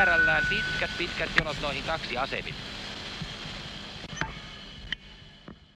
määrällään pitkät pitkät jonot noihin taksiasemiin.